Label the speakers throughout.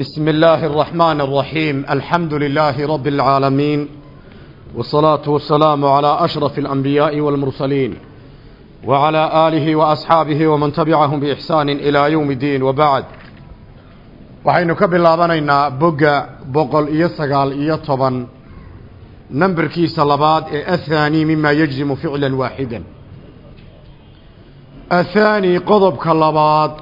Speaker 1: بسم الله الرحمن الرحيم الحمد لله رب العالمين والصلاة والسلام على أشرف الأنبياء والمرسلين وعلى آله وأصحابه ومن تبعهم بإحسان إلى يوم الدين وبعد waxaynu ka bilaabanaynaa bogga boqol iyo sagaal iyo toban namberkiisa labaad ee athaani mima yajzimu ficlan waaxidan athaani qodobka labaad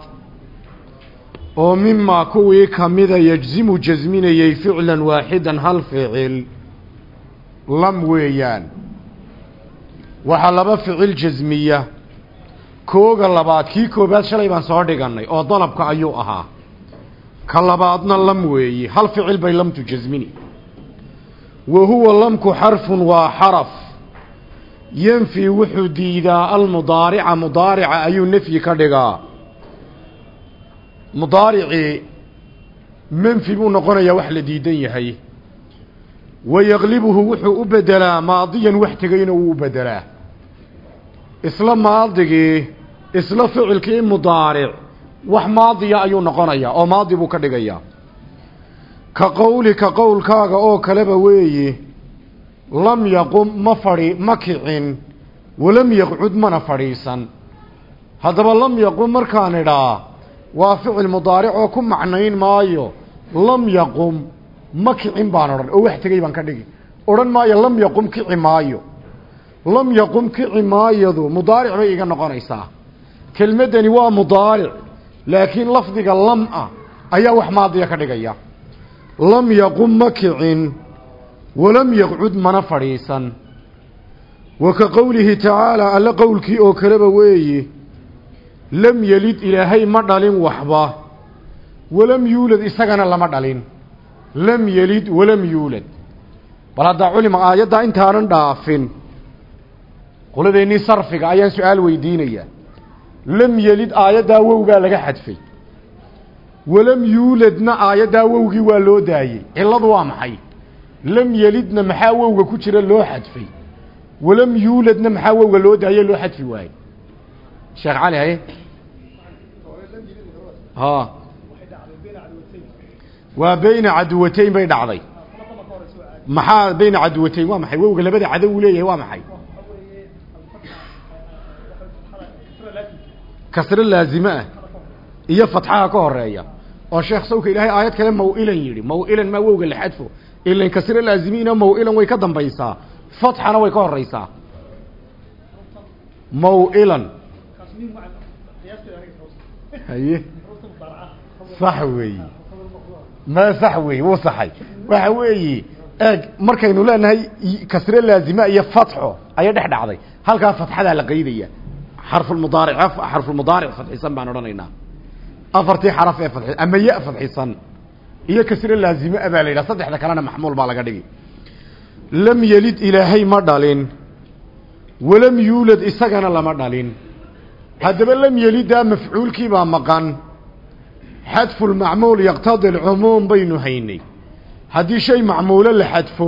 Speaker 1: oo mimaa kuwii kamida yajzimu jasminayey ficlan waaxidan hal ficil lam weeyaan. Waxaa laba ficil jasmiya kooga labaad kii koobaad shalay baan soo dhigannay oo dalabka ayuu ahaa. Ka labaadna lam weeyi hal ficil bay lamtu jasmini wa huwa lamku xarfun waa xaraf. Yanfi wuxuu diidaa almudaarica mudaarica ayuu nefyi ka dhigaa mudaaricii manfi buu noqonayaa wax la diidan yahay. Wayaqlibuhu wuxuu u bedelaa maadiyan wax tegayna wuu u bedelaa isla maadigii isla ficilkii mudaaric wax maadiya ayuu noqonayaa oo maadi buu ka dhigayaa. Ka qowlika qowlkaaga oo kaleba weeyi lam yaqum ma fadhi ma kicin walam yaqcud mana fadhiisan. Haddaba lam yaqum markaan idhaa waa ficil mudaaric oo ku macnayn maayo. Lam yaqum. Ma kicin baan odhan. Oo wax tegay baan ka dhigi. Odhan maayo lam yaqum kici maayo. Lam yaqum kici maayadu mudaaric bay iga noqonaysaa. Kelmaddani waa mudaaric laakiin lafdiga lam ah ayaa wax maadiya ka dhigaya. Lam yaqum ma kicin. Walam yaqcud mana fadhiisan. Wa ka qowlihi tacaalaa alla qowlkii oo kaleba weeyi lam yelid ilaahay ma dhalin waxba. Walam yuulad isagana lama dhalin. Lam yelid walam yuulad. Bal haddaa culima aayaddaa intaanan dhaafin. Qoladeennii sarfiga ayaan su'aal weydiinayaa. Lam yelid aayaddaa wowgaa laga xadfay. Walam yuuladna aayaddaa wowgii waa loo daayey cilladu waa maxay? Lam yelidna maxaa wowga ku jira loo xadfay? Walam yuuladna maxaa wowga loo daaye loo xadfi waayey sheekh cali haye ha. Waa bayna caduwatayn bay dhacday. Maxaa bayna caduwatayn waa maxay? Wowga labada cadow leeyahay waa maxay? Kasro laazime ah. Iyo fatxaha ka horreeya oo sheekh sawka ilaahay aayad kale maw-ilan yidhi. Maw-ilan maa wowga la xadfo. Ilan kasro laazimiina maw-ilan way ka dambaysaa. Fatxana way ka horeysaa maw-ilan. Haye sax weeyi. Ma sax weeye wuu saxay. Waxa weeyi eeg markaynu leenahay kasre laazima iyo fatxo ayaa dhex dhacday. Halkaa fatxadaa la qaydaya. Xarfulmudaaric xarfulmudaaric fadxisan baan odhanaynaa. Afartii xaraf ee fadxi ama ya fadxisan iyo kasre laazime a baa la yidhaha saddexda kalena maxmuul baa laga dhigi lam yelid ilaahay ma dhalin. Walam yuulad isagana lama dhalin. Haddaba lam yelidaa mafcuulkii baa maqan xadfu lmacmuul yaqtadi alcumuum baynu haynay. Haddii shay macmuulo la xadfo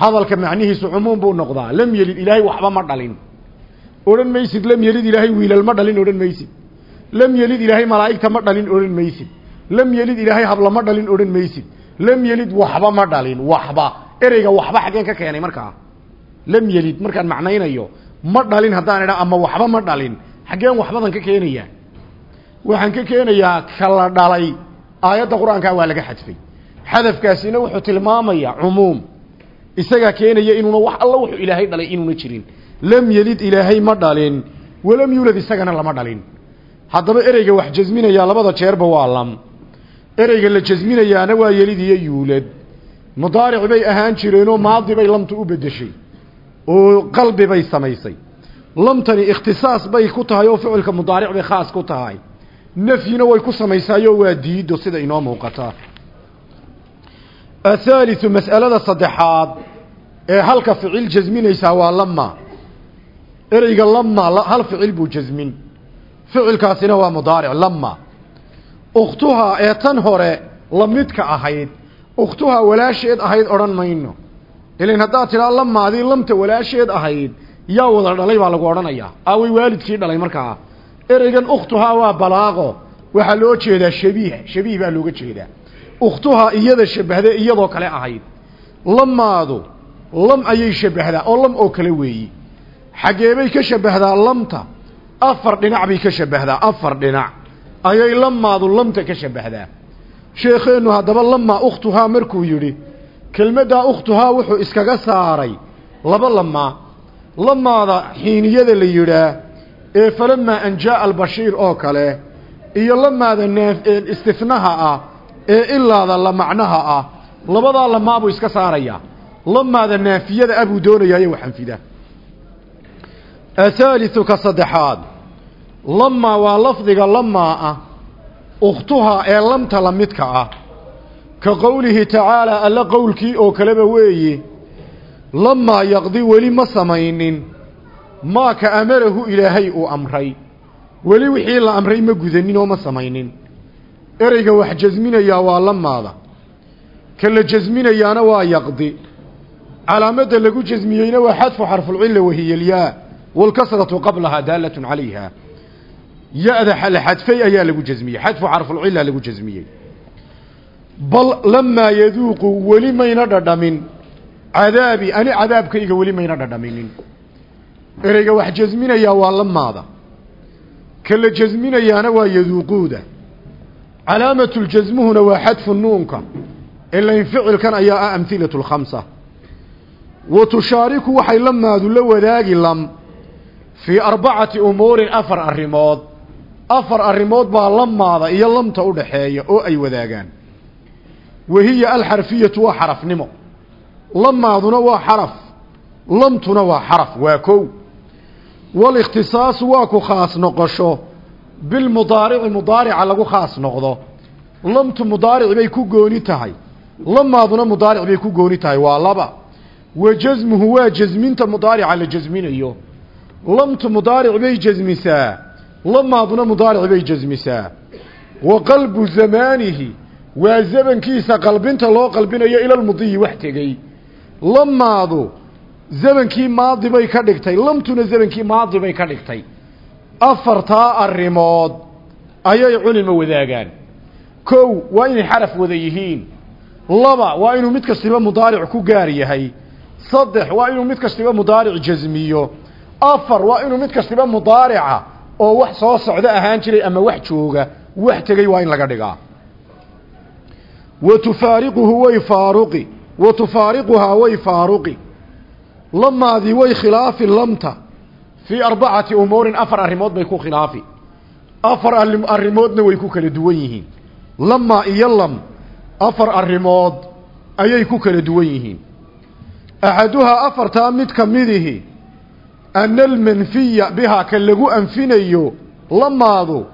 Speaker 1: hadalka macnihiisu cumuum buu noqdaa. Lam yelid ilaahay waxba ma dhalin. Odhan maysid lam yelid ilaahay wiilal ma dhalin odhan maysid. Lam yelid ilaahay malaa'igta ma dhalin odhan maysid. Lam yelid ilaahay habla ma dhalin odhan maysid. Lam yelid waxba ma dhalin waxba. Ereyga waxba xaggeen ka keenay markaa. Lam yelid markaan macnaynayo ma dhalin haddaan idhaa ama waxba ma dhalin. Xaggeen waxbadan ka keenayaa waxaan ka keenayaa kala dhalay. Aayadda qur'aankaa waa laga xadfay xadafkaasina wuxuu tilmaamayaa cumuum. Isagaa keenaya inuuna wax alla wuxuu ilaahay dhalay inuuna jirin. Lam yelid ilaahay ma dhalin. Walam yuulad isagana lama dhalin. Haddaba ereyga wax jasminayaa labada jeerba waa lam. Ereyga la jasminayaana waa yelid iyo yuulad mudaaric bay ahaan jireenoo maadi bay lamtu u bedeshay oo qalbi bay samaysay. Lamtani ikhtisaas bay ku tahay oo ficilka mudaaric bay khaas ku tahay nafyina way ku samaysaayoo waa diido sida inoo muuqata. Athaaliu mas'alada saddexaad ee halka ficil jasminaysaa waa lama ereyga lama hal ficil buu jasmin. Ficilkaasina waa mudaaric lama ukhtuhaa ee tan hore lamidka ahayd ukhtuhaa walaasheed ahayd odhan mayno. Ilan haddaad tidhaa lamaadii lamta walaasheed ahayd yaa wada dhalay baa lagu odhanayaa. Aaway waalidkii dhalay markaa ereygan ukhtuhaa waa balaaqo. Waxaa loo jeedaa shabiih. Shabiih baa looga jeedaa. Ukhtuhaa iyada shabbahda iyadoo kale ahayd. Lamaadu lam ayay shabbahdaa oo lam oo kale weeyi. Xaggeebay ka shabbahdaa lamta afar dhinac bay ka shabbahdaa afar dhinac. Ayay lamaadu lamta ka shabbahdaa sheekheennu haddaba lamaa ukhtuhaa markuu yidhi kelmaddaa ukhtuhaa wuxuu iskaga saaray laba lamaa. Lamaada xiiniyada la yidhaah ee falamaa an jaaa albashiir oo kale iyo lamaada naaf istifnaha ah ee ilaada la macnaha ah labadaa lamaa buu iska saarayaa lamaada naafiyada ah buu doonayaayo waxanfida athaaliu ka saddexaad lamaa waa lafdiga lamaa ah ukhtuhaa ee lamta la midka ah. Ka qowlihi tacaalaa alla qowlkii oo kaleba weeye lamaa yaqdi weli ma samaynin maa ka amarahu ilaahay uu amray. Weli wixii la amray ma gudanin oo ma samaynin. Ereyga wax jasminayaa waa lamaada ka la jasminayaana waa yaqdi. Calaamadda lagu jasmiyeyna waa xadfu xarfulcilla wahiyalyaa waalkasratu qablahaa daalatun calayha. Ya-da la xadfay ayaa lagu jasmiyey. Xadfu xarfulcilla lagu jasmiyey. Bal lamaa yaduuqu weli mayna dhadhamin. Cadaabi ani cadaabkayga weli mayna dhadhaminin ereyga wax jasminayaa waa lamaada ka la jasminayaana waa yaduuquuda calaamatuljasmuhuna waa xadfu nuunka. Ilain ficilkan ayaa ah amhilatu lkhamsa wa tushaariku waxay lamaadu la wadaagi lam fii arbacati umuurin afar arrimood. Afar arrimood baa lamaada iyo lamta u dhaxeeya oo ay wadaagaan. Wahiya alxarfiyatu waa xarafnimo. Lamaaduna waa xaraf. Lamtuna waa xaraf waa kow walikhtisaasu waa ku khaas noqosho. bilmudaarici mudaarica lagu khaas noqdo. lamtu mudaaric bay ku gooni tahay. lamaaduna mudaaric bay ku gooni tahay waa laba. wa jasmuhu waa jasminta mudaarica la jasminayo lamtu mudaaric bay jasmisaa lamaaduna mudaaric bay jasmisaa wa qalbu zamaanihi waa zamankiisa qalbinta loo qalbinayo ilalmudiyi wax tegey lamaadu zamankii maadi bay ka dhigtay lamtuna zamankii maadi bay ka dhigtay. Afartaa arrimood ayay culima wadaagaan. Kow waa inay xaraf wada yihiin. Laba waa inuu mid kastiba mudaaric ku gaar yahay. Saddex waa inuu mid kastiba mudaaric jasmiyo afar waa inuu mid kastiba mudaarica oo wax soo socdo ahaan jiray ama wax jooga. Wax tegey waa in laga dhigaa. Wa tufaariquhu way faaruqi. Wa tufaariquhaa way faaruqi lamaadii way khilaafi lamta. Fii arbacati umuurin afar arrimood bay ku khilaafi. Afar arrimoodna way ku kala duwan yihiin. Lamaa iyo lam afar arrimood ayay ku kala duwan yihiin. Axaduhaa afartaa mid ka midihi ana almanfiya bihaa ka lagu anfinayo lamaadu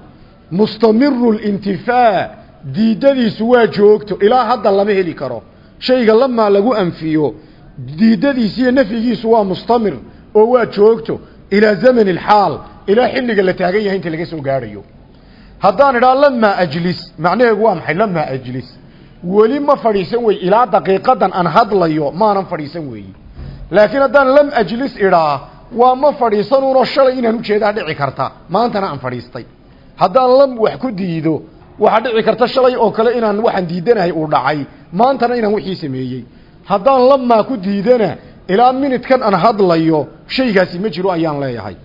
Speaker 1: mustamiru lintifaa diidadiisu waa joogto. Ilaa hadda lama heli karo. Shayga lamaa lagu anfiyo diidadiisi iyo nafyigiisu waa mustamir oo waa joogto ilaa zamani alxaal ilaa xilliga la taagan yahay inta laga soo gaadhayo. Haddaan idhaa lamaa ajlis macnaheegu waa maxay? Lamaa ajlis weli ma fadhiisan wey ilaa daqiiqadan aan hadlayo maanan fadhiisan weeyi. Laakiin haddaan lam ajlis idhaa waa ma fadhiisanuunoo shalay inaan u jeedaa dhici karta. Maantana aan fadhiistay. Haddaan lam wax ku diido waxaa dhici karta shalay oo kale inaan waxaan diidanahay uu dhacay. Maantana inaan wixii sameeyey haddaan lamaa ku diidana ilaa minidkan aan hadlayo shaygaasi ma jiro ayaan leeyahay.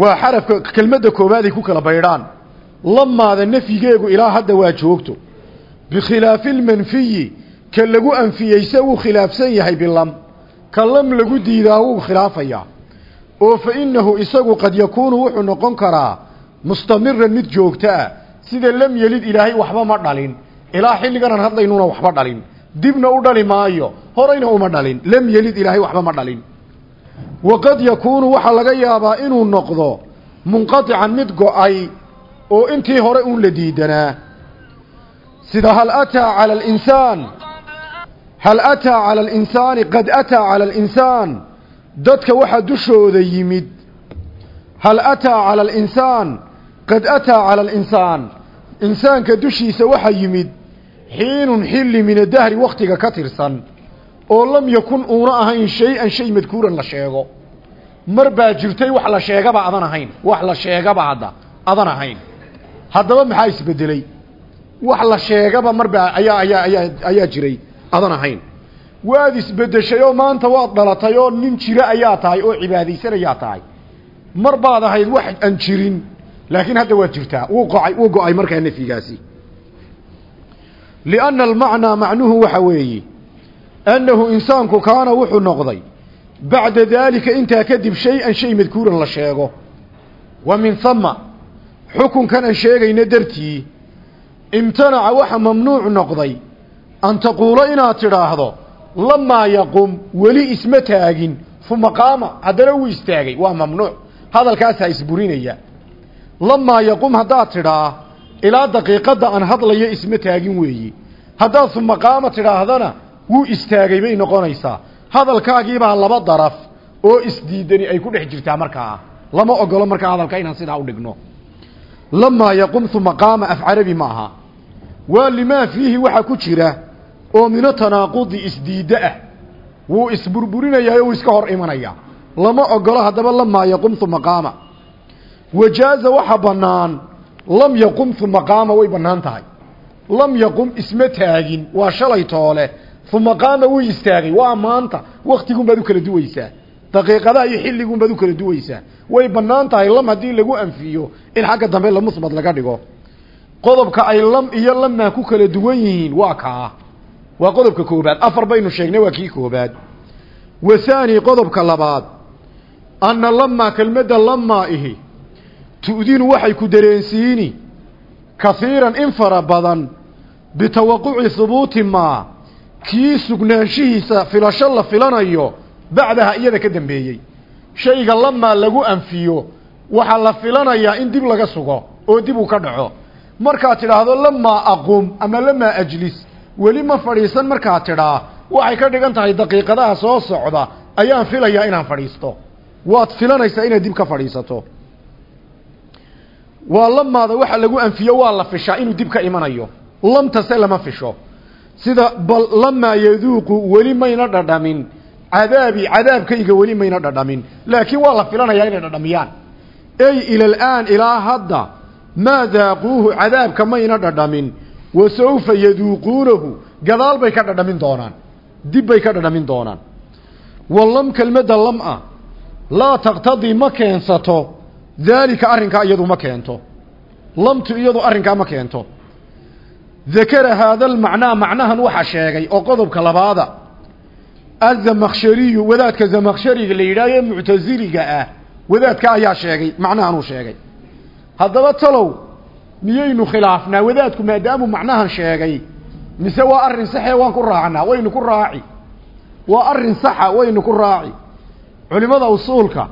Speaker 1: Waa xarafka kelmadda koobaaday ku kala baydhaan. Lamaada nafyigeegu ilaa hadda waa joogto. Bikhilaafi lmanfiyi ka lagu anfiyeyse wuu khilaafsan yahay bilam. Ka lam lagu diidaa wuu khilaafayaa oo fa innahu isagu qad yakuunu wuxuu noqon karaa mustamiran mid joogto ah. Sida lam yelid ilaahay waxba ma dhalin ilaa xilliganaan hadlaynuna waxba dhalin. Dibna u dhali maayo. Horayna uma dhalin. Lam yelid ilaahay waxba ma dhalin. Waqad yakuunu waxaa laga yaabaa inuu noqdo munqatican mid go'ay oo intii hore uun la diidanaa. Sida hal ataa cala alinsaan? Hal ataa cala alinsaani? Qad ataa cala alinsaan? Dadka waxaa dushooda yimid. Hal ataa cala alinsaan? Qad ataa cala alinsaan? Insaanka dushiisa waxaa yimid xiinun xilli min adahri wakhtiga ka tirsan oo lam yakun uuna ahayn shay-an shay madkuuran la sheego. Mar baa jirtay wax la sheegaba adan ahayn wax la sheegaba hadda adan ahayn. Haddaba maxaa isbedeley wax la sheegaba marba ayaa ayaa ayaa ayaa jiray adan ahayn. Waad isbedeshay oo maanta waad dhalatay oo nin jira ayaa tahay oo cibaadaysan ayaa tahay. Mar baad ahayd wax aan jirin laakiin hadda waad jirtaa. Wuu go'ay wuu go'ay markaa nafyigaasi lianna almacnaa macnuhu waxa weeye annahu insaanku kaana wuxuu noqday bacda daalika intaa kadib shay-an shay madkuuran la sheego wa min hama xukunkan aan sheegayna dartii imtanaca waxa mamnuuc noqday an taquulo inaad tidhaahdo lamaa yaqum weli isma taagin uma qaama haddana wuu istaagay waa mamnuuc hadalkaasaa isburinaya lamaa yaqum haddaad tidhaa ilaa daqiiqadda aan hadlayo isma taagin weeyi. Haddaad uma qaama tidhaahdana wuu istaagay bay noqonaysaa. Hadalkaagiibaa laba daraf oo isdiidani ay ku dhex jirtaa markaa lama ogolo markaa hadalka inaan sidaa u dhigno. Lamaa yaqum uma qaama af carabi ma aha waa limaa fiihi waxaa ku jira oo mino tanaaqudi isdiiddo ah. Wuu isburburinayaa o wuu iska hor imanaya. Lama ogolo haddaba lamaa yaqum uma qaama wajaaza waxa bannaan lam yaqum uma qaama way bannaan tahay. Lam yaqum isma taagin waa shalay toole. Uma qaama wuu istaagay waa maanta. Waktigun baad u kala duwaysaa. Daqiiqadaha iyo xilligun baad u kala duwaysaa. Way bannaan tahay lam haddii lagu anfiyo in xagga dambe lamusbad laga dhigo. Qodobka ay lam iyo lamaa ku kala duwan yihiin waa kaa. Waa qodobka koobaad. Afar baynu sheegnay waa kii koobaad. Wa haani qodobka labaad. Anna lamaa kelmadda lamaa ihi tu'dinu waxay ku dareensiini kahiiran in fara badan bitawaquci hubuuti maa kii sugnaanshihiisa filasho la filanayo bacdaha iyada ka dambeeyey. Shayga lamaa lagu anfiyo waxaa la filanayaa in dib laga sugo oo dib uu ka dhaco. Markaad tidhaahdo lamaa aqum ama lamaa ajlis weli ma fadhiisan markaad tidhaa waxay ka dhigan tahay daqiiqadaha soo socda ayaan filayaa inaan fadhiisto. Waad filanaysaa inaad dib ka fadhiisato waa lamaada waxa lagu anfiyo waa la fishaa inuu dib ka imanayo. Lamtase lama fisho. Sida bal lamaa yaduuqu weli mayna dhadhamin. Cadaabi cadaabkayga weli mayna dhadhamin. Laakiin waa la filanayaa inay dhadhamiyaan. Ey ila alaan ilaa hadda maa daaquuhu cadaabka mayna dhadhamin. Wa sawfa yaduuquunahu gadaal bay ka dhadhamin doonaan. Dib bay ka dhadhamin doonaan. Walam kelmadda lam-a laa taqtadii ma keensato daalika arrinkaa iyadu ma keento. Lamtu iyadu arrinkaa ma keento. Dakara haada almacnaa macnahan waxaa sheegay oo qodobka labaada. Azamakhshariyu wadaadka zamakhshariga la yidhahyo muctasiliga ah. Wadaadka ayaa sheegay macnahanuu sheegay. Haddaba talow miyaynu khilaafnaa wadaadku maadaamuu macnahan sheegay? Mise waa arrin saxee waan ku raacnaa waynu ku raaci. Waa arrin saxa waynu ku raaci. Culimada usuulka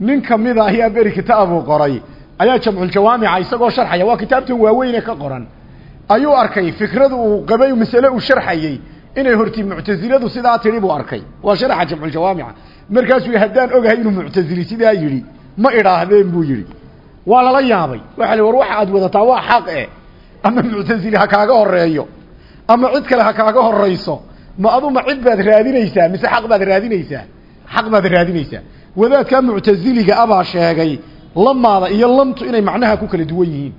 Speaker 1: nin kamida ayaa beri kitaabuu qoray ayaa jamculjawaamica isagoo sharxaya waa kitaabtan waaweyne ka qoran. Ayuu arkay fikradu uu qabay masale uu sharxayey inay horti muctaziladu sidaa tidhi buu arkay. Waa sharaxa jamculjawaamica markaasuu haddaan ogahay inuu muctazili sidaa yidhi ma idhaahdeen buu yidhi. Waa lala yaabay. Waxa li war waxa aad wadataa waa xaq eh ama muctazili ha kaaga horeeyo ama cid kale ha kaaga horayso ma aduma cid baad raadinaysaa mise xaq baad raadinaysaa? Xaq baad raadinaysaa wadaadkaa muctaziliga abaa sheegay lamaada iyo lamtu inay macnaha ku kala duwan yihiin.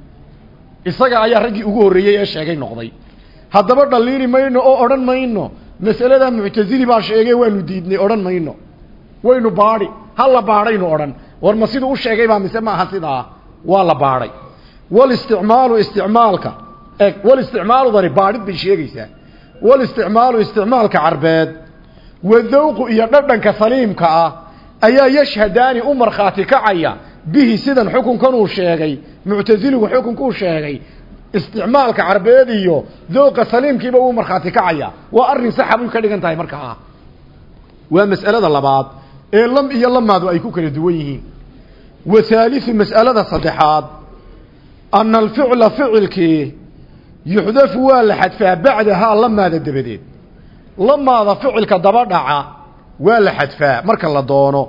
Speaker 1: Isaga ayaa raggii ugu horreeyey ee sheegay noqday. Haddaba dhaliili mayno oo odhan mayno masalada muctazili baa sheegay waanu diidnay odhan mayno. Waynu baadhi ha la baadhaynu odhan. War ma siduu u sheegay baa mise maaha sidaa waa la baadhay. Walisticmaalu isticmaalka eg walisticmaaludani baadhid bay sheegaysaa. Walisticmaalu isticmaalka carbeed wadawqu iyo dhadhanka saliimka ah ayaa yashhadaani u markhaati kacaya bihi sidan xukunkan uu sheegay muctasiligu xukunkuu sheegay isticmaalka carbeed iyo dooqa saliimkiiba uu markhaati kacaya. Waa arrin saxa bay ka dhigan tahay markaa waa mas'alada labaad ee lam iyo lamaadu ay ku kala duwan yihiin. Wa haalisu mas'alada saddexaad ana alficla ficilkii yuxdafu waa la xadfaa bacdahaa lamaada dabadeed. Lamaada ficilka daba dhaca waa la xadfaa marka la doono.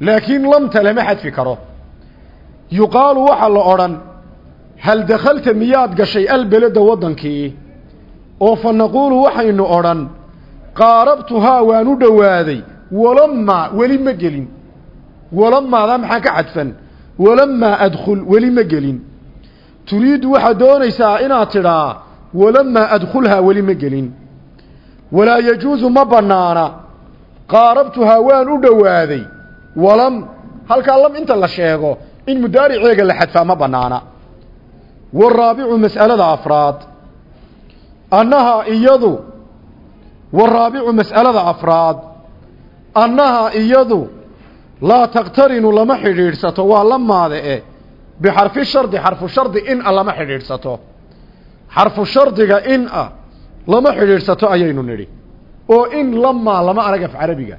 Speaker 1: Laakiin lamta lama xadfi karo. Yuqaalu waxaa la odhan hal dakhalta miyaad gashay albeleda waddankii? Oo fa naquulu waxaynu odhan qaarabtuhaa waan u dhowaaday walamaa weli ma gelin. Walamaadaa maxaa ka xadfan? Walamaa adkhul weli ma gelin. Turiidu waxaad doonaysaa inaad tidhaa walamaa adkhulhaa weli ma gelin. Walaa yajuusu ma bannaana qaarabtuhaa waan u dhowaaday walam halkaa lam inta la sheego in mudaariceega la xadfaa ma bannaana. Waraabicu mas'alada afraad annahaa iyadu waraabicu mas'alada afraad annahaa iyadu laa taqtarinu lama xidhiidhsato waa la maade e bixarfi shardi xarfu shardi in a lama xidhiidhsato. Xarfu shardiga in a lama xidhiidhsato ayaynu nidhi oo in lamaa lama arag af carabiga.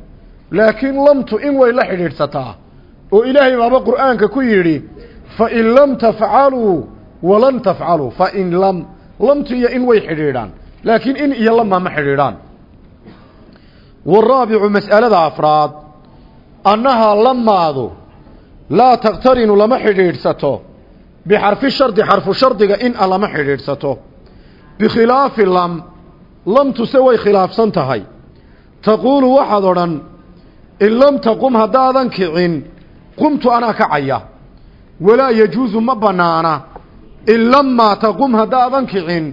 Speaker 1: Laakiin lamtu in way la xidhiidhsataa oo ilaahay baaba qur'aanka ku yidhi fain lam tafcaluu walan tafcaluu fain lam. Lamtu iyo in way xidhiidhaan laakiin in iyo lamaa ma xidhiidhaan. Waraabicu mas'alada afraad annahaa lamaadu laa taqtarinu lama xidhiidhsato bixarfi shardi xarfu shardiga in a lama xidhiidhsato. Bikhilaafi lam lamtuse way khilaafsan tahay. Taquulu waxaad odhan in lam taqum haddaadan kicin qumtu anaa kacaya walaa yajuusu ma bannaana. In lamaa taqum haddaadan kicin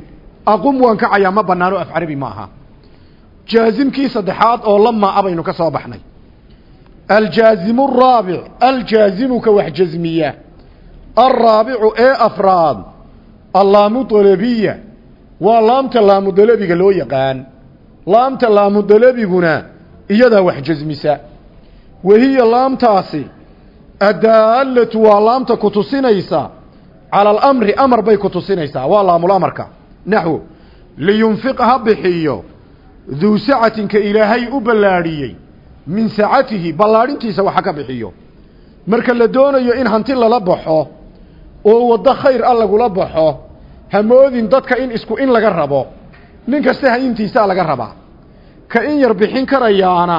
Speaker 1: aqum waan kacayaa ma bannaano af carabi ma aha. Jaazimkii saddexaad oo lamaa abaynu ka soo baxnay. Aljaazimu araabic aljaazimuka wax jasmiya alraabicu ee afraad allaamu dalabiya waa laamta laamu dalabiga loo yaqaan. Laamta laamu dalabiguna iyadaa wax jasmisa wahiya laamtaasi addaalatu waa laamta ku tusinaysa cala alamri amar bay ku tusinaysaa. Waa laamulamarka naxwo liyunfiq ha bixiyo duu sacatinka ilaahay u ballaadhiyey min sacatihi ballaadhintiisa waxa ka bixiyo. Marka la doonayo in hanti lala baxo oo waddo khayr a lagula baxo hamoodin dadka in isku in laga rabo. Nin kasta hayintiisaa laga rabaa ka in yar bixin karayaana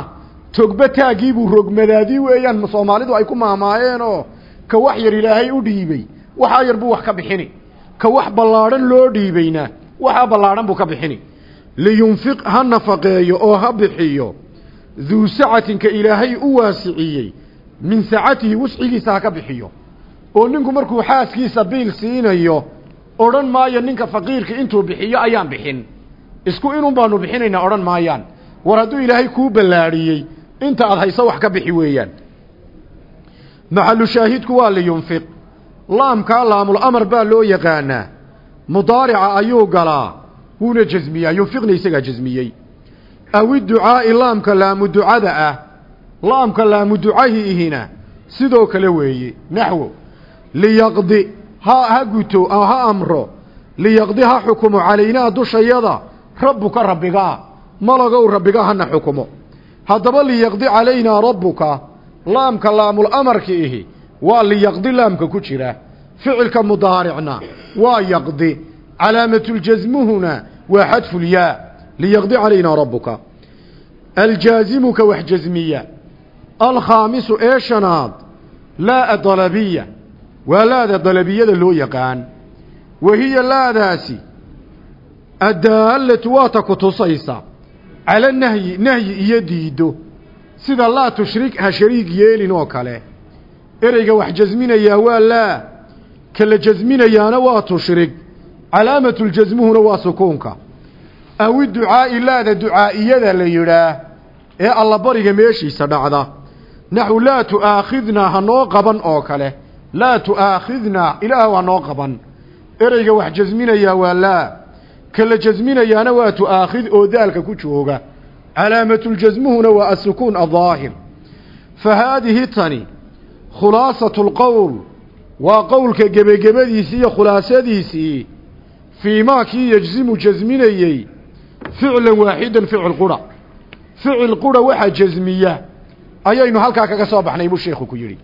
Speaker 1: togba taaggiibuu rogmadaadii weeyaan soomaalidu ay ku maamaayeenoo? Ka wax yar ilaahay u dhiibey waxaa yar buu wax ka bixini. Ka wax ballaadhan loo dhiibayna waxaa ballaadhan buu ka bixini. Liyunfiq ha nafaqeeyo oo ha bixiyo. Duu sacatinka ilaahay u waasiciyey min sacatihi wuscigiisa ha ka bixiyo. Oo ninku markuu xaaskiisa biil siinayo odhan maayo ninka faqiirka intuu bixiyo ayaan bixin. Isku inun baanu bixinaynaa odhan maayaan. War hadduu ilaahay kuu ballaadhiyey inta aad hayso wax ka bixi weeyaan. Maxalu shaahidku waa liyunfiq laamkaa laamul amar baa loo yaqaanaa. Mudaarica ayuu galaa wuuna jasmiyaa yunfiqna isagaa jasmiyey awi ducaa'i laamka laamu ducada ah laamka laamu ducahiihina sidoo kale weeye naxwo. Liyaqdi ha guto ha amro liyaqdi ha xukumo calaynaa dushayada rabbuka rabbigaa malagow rabbiga hana xukumo. Haddaba liyaqdi calaynaa rabbuka laamka laamul amarki ihi waa liyaqdi laamka ku jira. Ficilka mudaaricna waa yaqdi calaamatuljasmuhuna waa xadfulyaa liyaqdi calaynaa rabbuka. Aljaazimuka wax jasmiya alkhaamisu ee shanaad laa dalabiya waa laada dalabiyada loo yaqaan. Wahiya laadaasi addaalatu waata ku tusaysa. Cala nahyi nahyi iyo diiddo sida laa tushrik ha shariig yeelin oo kale. Ereyga wax jasminayaa waa laa kala jasminayaana waa tushrig calaamatuljasmuhuna waa sukuunka. Awi ducaa'i laada ducaa'iyada la yidhaah ee allabariga meeshiisa dhacda. Naxu laa tu'aakhidnaa ha noo qaban oo kale laa tu'aakhidnaa ilaah waa noo qaban ereyga wax jasminayaa waa laa kala jasminayaana waa tu'aakhid oo daalka ku jooga calaamatuljasmuhuna waa asukuun adaahir fa haadihi tani khulaasatu lqowl waa qowlka gebagebadiisii iyo khulaasadiisii fii maa kii yejzimu jasminayey ficlan waaxidan ficil qura ficil qura waxaa jasmiya ayaynu halkaa kaga soo baxnay buu sheekhu ku yidhi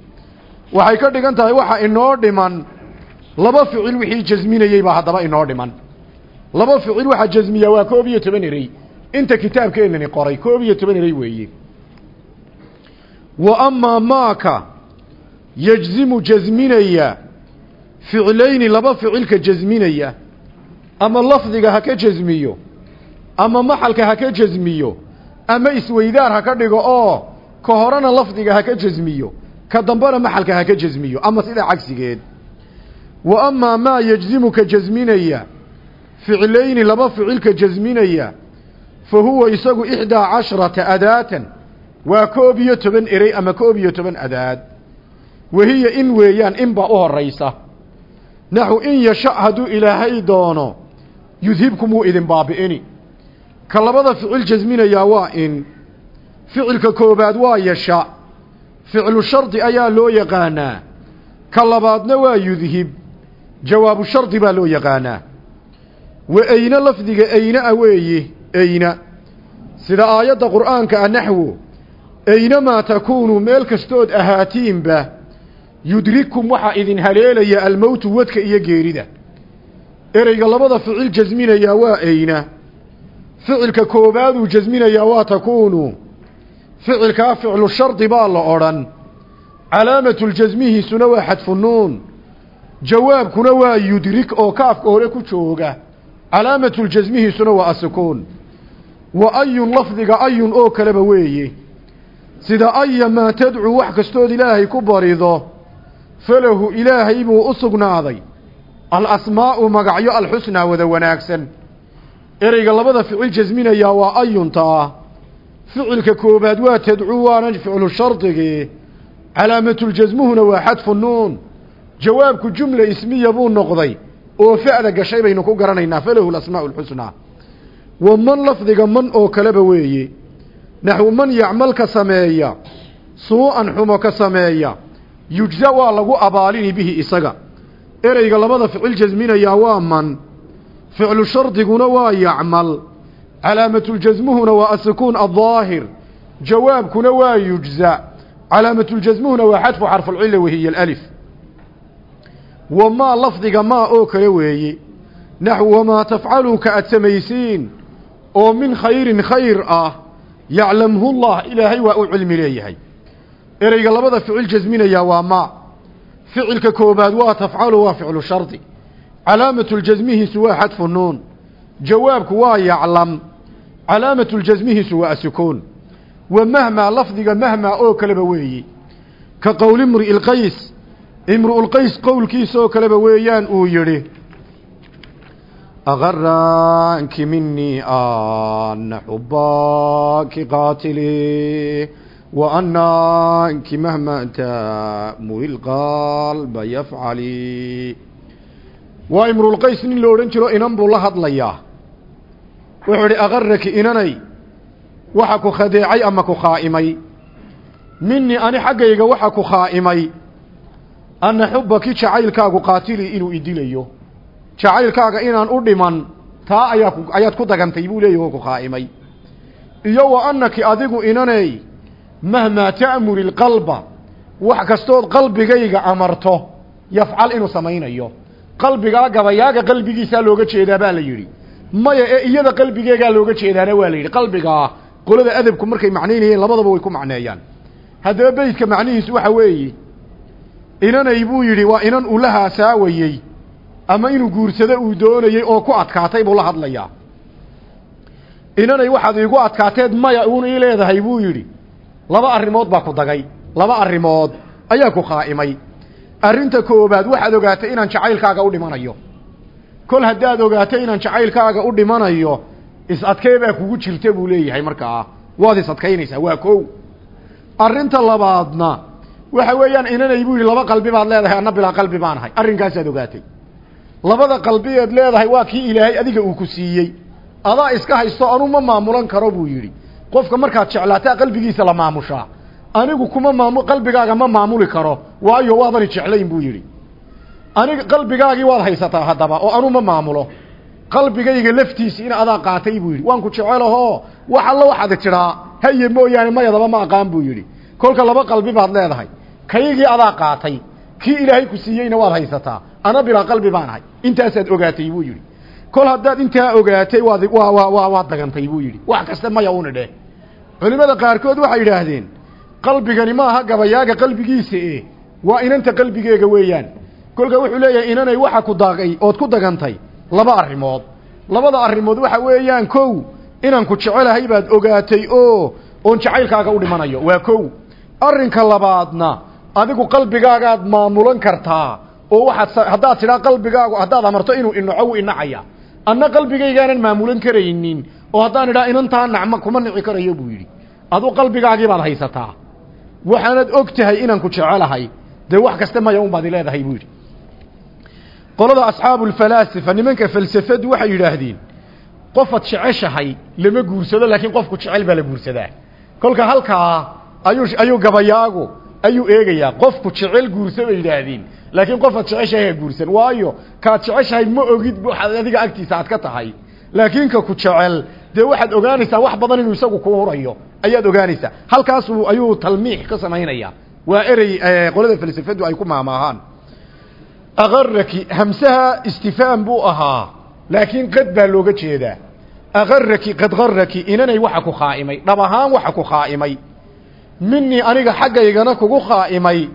Speaker 1: waxay ka dhigan tahay waxa inoo dhiman. Laba ficil wixii jasminayey baa haddaba inoo dhiman. Laba ficil waxaa jasmiya waa koob iyo toban erey inta kitaabkeenani qoray koob iyo toban erey weeye. Wa amaa maaka yejzimu jasminaya ficlayni laba ficilka jasminaya. Ama lafdiga ha ka jasmiyo ama maxalka ha ka jasmiyo ama isweydaar ha ka dhigo oo ka horena lafdiga ha ka jasmiyo ka dambena maxalka ha ka jasmiyo ama sidaa cagsigeed. Wa amaa maa yejzimuka jasminaya ficlayni laba ficilka jasminaya fa huwa isagu ixdaa casharata adaatan waa koob iyo toban erey ama koob iyo toban adaad. Wahiya in weeyaan inba u horaysa. Naxu in yasha hadduu ilaahay doono yudhibkum wuu idin baabi'ini. Ka labada ficil jasminayaa waa in ficilka koobaad waa yasha ficlu shardi ayaa loo yaqaanaa. Ka labaadna waa yudhib jawaabu shardi baa loo yaqaanaa. Wa eyne lafdiga eyne a weeye eyna sida aayadda qur'aanka ah naxwo eynamaa takuunuu meel kastood ahaatiinba yudrikum waxaa idin haleelaya almowtu wadka iyo geerida. Ereyga labada ficil jasminayaa waa eyna ficilka koobaaduu jasminayaa waa takuunu ficilkaa ficlu shardi baa la odhan. Calaamatuljasmihiisuna waa xadfu nuun. Jawaabkuna waa yudrik oo kaafka hore ku jooga. Calaamatuljasmihiisuna waa asukuun wa ayun lafdiga ayun oo kaleba weeye. Sida ayamaa tadcuu wax kastood ilaahay ku barido falahu ilaahay buu u sugnaaday. Alasmaa'u magacyo alxusnaa wada wanaagsan. Ereyga labada ficil jasminayaa waa ayuntaa ficilka koobaad waa tadcuu waana ficlu shardigii. Calaamatuljasmuhuna waa xadfu nuun. Jawaabku jumla ismiya buu noqday oo fa'da gashay baynu ku garanaynaa falahu alasmaa'u alxusnaa wa man lafdiga man oo kaleba weeye naxwu man yacmal ka sameeya suu-an xumo ka sameeya yujza waa lagu abaalini bihi isaga. Ereyga labada ficil jasminayaa waa man ficlu shardiguna waa yacmal calaamatuljasmuhuna waa asukuun addaahir jawaabkuna waa yujza calaamatuljasmuhuna waa xadfu xarfulcila wahiya alif wamaa lafdiga maa oo kale weeye naxw wamaa tafcaluu ka aad samaysiin oo min khayrin khayr ah yaclamhu llah ilaahay waa u cilmi leeyahay ereyga labada ficil jasminayaa waa maa ficilka koobaad waa tafcalu waa ficlu shardi calaamatuljasmihiisu waa xadfu nuun jawaabku waa yaclam calaamatuljasmihiisu waa asukuun wa mahmaa lafdiga mahmaa oo kaleba weeye ka qowli imri'i lqays imru'ulqays qowlkiisaoo kaleba weeyaan uu yidhi agaranki minii ana xubaaki qaatili wa ananki mahma taamuri lqalba yafcali waa imruulqays nin la odhan jiro inan buu la hadlayaa wuxuu idhi akaraki inanay waxa ku khadeecay ama ku khaa'imay? Minii ani xaggayga waxa ku khaa'imay? Anna xubbaki jacaylkaagu qaatili inuu idilayo jacaylkaaga inaan u dhiman taa ayaa ku ayaad ku dagantay buu leeyahy oo ku khaa'imay. Iyo wa annaki adigu inanay mahmaa ta'muri lqalba wax kastood qalbigayga amarto yafcal inuu samaynayo. Qalbigaa gabayaaga qalbigiisaa looga jeedaa baa la yidhi maya ee iyada qalbigeegaa looga jeedaana waa la yidhi. Qalbigaa qolada adabku markay macnaynayeen labadaba way ku macneeyaan. Haddaba beydka macnihiisu waxa weeye inanay buu yidhi waa inan uu la haasaawayey ama inuu guursado uu doonayey oo ku adkaatay buu la hadlayaa. Inanay waxaad iigu adkaateed maya uuna ii leedahay buu yidhi. Laba arrimood baa ku dagay. Laba arrimood ayaa ku khaa'imay. Arrinta koobaad waxaad ogaatay inaan jacaylkaaga u dhimanayo kol haddaad ogaatay inaan jacaylkaaga u dhimanayo is-adkee baa kugu jirta buu leeyahay markaa waad is-adkaynaysaa waa kow. Arrinta labaadna waxa weeyaan inanay buu yidhi laba qalbi baad leedahay anna bilaa qalbi baan ahay. Arrinkaasaad ogaatay. Labada qalbiyeed leedahay waa kii ilaahay adiga uu ku siiyey. Adaa iska haysto anu ma maamulan karo buu yidhi. Qofka markaad jeclaataa qalbigiisa la maamushaa. Anigu kuma maamu qalbigaaga ma maamuli karo waayo waadani jeclayn buu yidhi aniga qalbigaagii waad haysataa haddaba oo anu ma maamulo. Qalbigayga laftiisi in adaa qaatay buu yidhi. Waan ku jecelahoo wax alla waxaad tidhaa haye mooyaane mayadaba ma aqaan buu yidhi. Kolka laba qalbi baad leedahay. Kaygii adaa qaatay kii ilaahay ku siiyeyna waad haysataa. Ana bilaa qalbi baan ahay. Intaasaad ogaatay buu yidhi. Kol haddaad intaa ogaatay waad waa waa waa waad dagantay buu yidhi. Wax kasta maya una dheh culimmada qaarkood waxay yidhaahdeen qalbigani maaha gabayaaga qalbigiisa e waa inanta qalbigeega weeyaan kolka wuxuu leeyahay inanay waxa ku daagay ood ku dagantay laba arrimood. Labada arrimood waxa weeyaan kow inaan ku jecelahay baad ogaatay oo oon jacaylkaaga u dhimanayo waa kow. Arrinka labaadna adigu qalbigaagaad maamulan kartaa oo waxaad haddaad tidhaa qalbigaagu haddaad amarto inuu inaco wuu inacaya anna qalbigaygaanan maamulan karaynin oo haddaan idhaa inantaa nacma kuma nici karayo buu yidhi. Adu qalbigaagii baad haysataa. Waxaanad og tahay inaan ku jecelahay. Dee wax kaste maya un baad ileedahay buu yidhi qolada asxaabu lfalaasifa nimanka falsafadu waxay yidhaahdeen qofaad jeceshahay lama guursado laakiin qofku jecel baa la guursadaa. Kolka halkaa ayuu ayuu gabayaagu ayuu eegayaa qofku jecel guursa bay yidhaahdeen laakiin qofaad jeceshahay ha guursan. Waayo kaad jeceshahay ma ogid waxaad adiga agtiisa aad ka tahay laakiin ka ku jecel dee waxaad ogaanaysaa wax badan inuu isagu ku hurayo ayaad ogaanaysaa. Halkaasu ayuu talmiix ka samaynaya waa erey qolada falsafadu ay ku maamaahaan akaraki hamsaha istifaam buu ahaa laakiin qad baa looga jeedaa akaraki qad karaki inanay waxa ku khaa'imay dhab ahaan waxa ku khaa'imay minii aniga xaggaygana kugu khaa'imay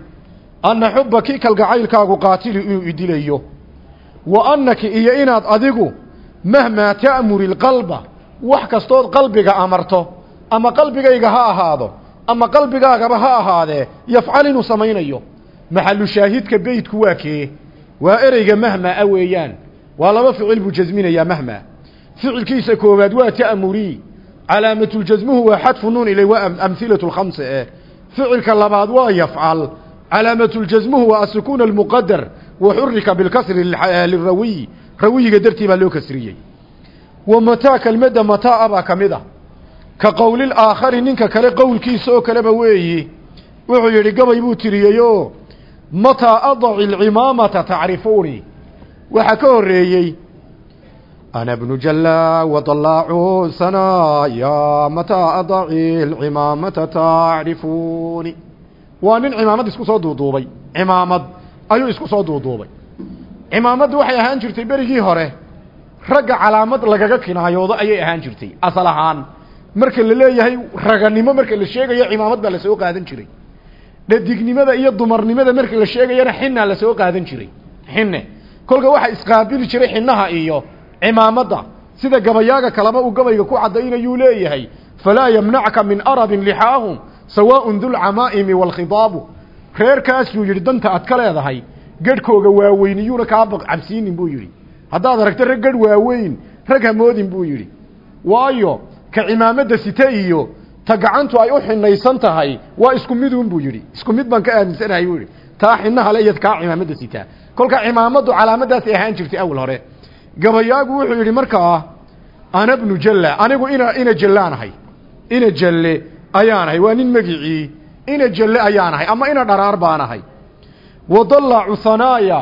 Speaker 1: anna xubbaki kalgacaylkaagu qaatili inuu idilayo wa annaki iyo inaad adigu mahmaa ta'muri lqalba wax kastood qalbiga amarto ama qalbigayga ha ahaado ama qalbigaagaba ha ahaadee yafcal inuu samaynayo maxalu shaahidka beydku waa kee waa ereyga mahmaa weeyaan. Waa laba ficil buu jasminayaa mahmaa ficilkiisa koowaad waa ta'murii calaamatuljasmuhu waa xadfu nuun ilay waa amhilatu lkhamsa eh ficilka labaad waa yafcal. Calaamatuljasmuhu waa asukuun almuqadar wa xurika bilkasri lirawiyi rawiyiga dartii baa loo kasriyey. Wa mataa kelmadda mataa baa ka mid a ka qowlil aakhari ninka kale qowlkiisa oo kaleba weeyi. Wuxuu yidhi gabay buu tiriyeyoo mataa adaci alcimaamata tacrifuunii waxaa ka horreeyey ana bnu jallaa wadallaacu sanaaya mataa adaci alcimaamata tacrifuuni waa nin cimaamad isku soo duuduubay. Cimaamad ayuu isku soo duuduubay. Cimaamaddu waxay ahaan jirtay berigii hore. Ragga calaamad lagaga kinaayoodo ayay ahaan jirtay asal ahaan. Marka la leeyahay raganimo marka la sheegayo cimaamad baa la soo qaadan jiray dhadignimada iyo dumarnimada marka la sheegayana la soo qaadan jiray. Xinne. Kolka waxa isqaabili jiray xinnaha iyo cimaamadda sida gabayaaga kaleba uu gabayga ku caddaynayuu leeyahay. Falaa yamnacka min arabin lixaahum sawaaءun dulcamaa'imi waalkhidaabu reerkaasuu yidhi danta aad ka leedahay. Gadhkooga waaweyniyuuna kaa cabsiinin buu yidhi. Haddaad aragto rag gadh waaweyn rag hamoodin buu yidhi. Waayo ka cimaamadda site iyo ta gacantu ay u xinaysan tahay waa isku midun buu yidhi. Isku mid baan ka aaminsanahay buu yidhi. Taa xinaha le iyo kaa cimaamadda sitaa kolka cimaamaddu calaamadaasay ahaan jirtay awal hore. Gabayaagu wuxuu yidhi markaa ana bnu jalla anigu ina ina jallaanahay ina jalle ayaanahay waa nin magicii. Ina jalle ayaanahay ama ina dharaar baanahay wadallacu hanaaya